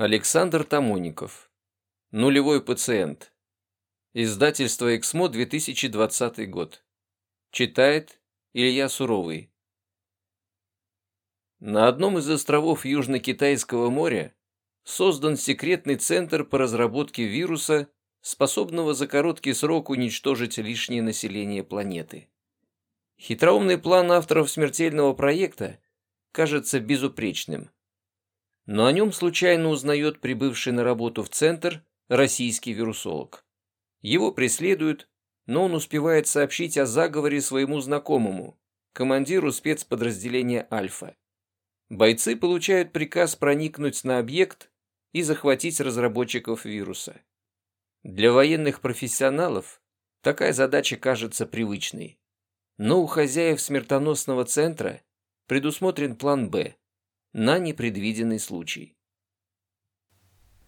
Александр Тамоников. Нулевой пациент. Издательство «Эксмо», 2020 год. Читает Илья Суровый. На одном из островов Южно-Китайского моря создан секретный центр по разработке вируса, способного за короткий срок уничтожить лишнее население планеты. Хитроумный план авторов смертельного проекта кажется безупречным – но о нем случайно узнает прибывший на работу в центр российский вирусолог. Его преследуют, но он успевает сообщить о заговоре своему знакомому, командиру спецподразделения «Альфа». Бойцы получают приказ проникнуть на объект и захватить разработчиков вируса. Для военных профессионалов такая задача кажется привычной. Но у хозяев смертоносного центра предусмотрен план «Б», на непредвиденный случай.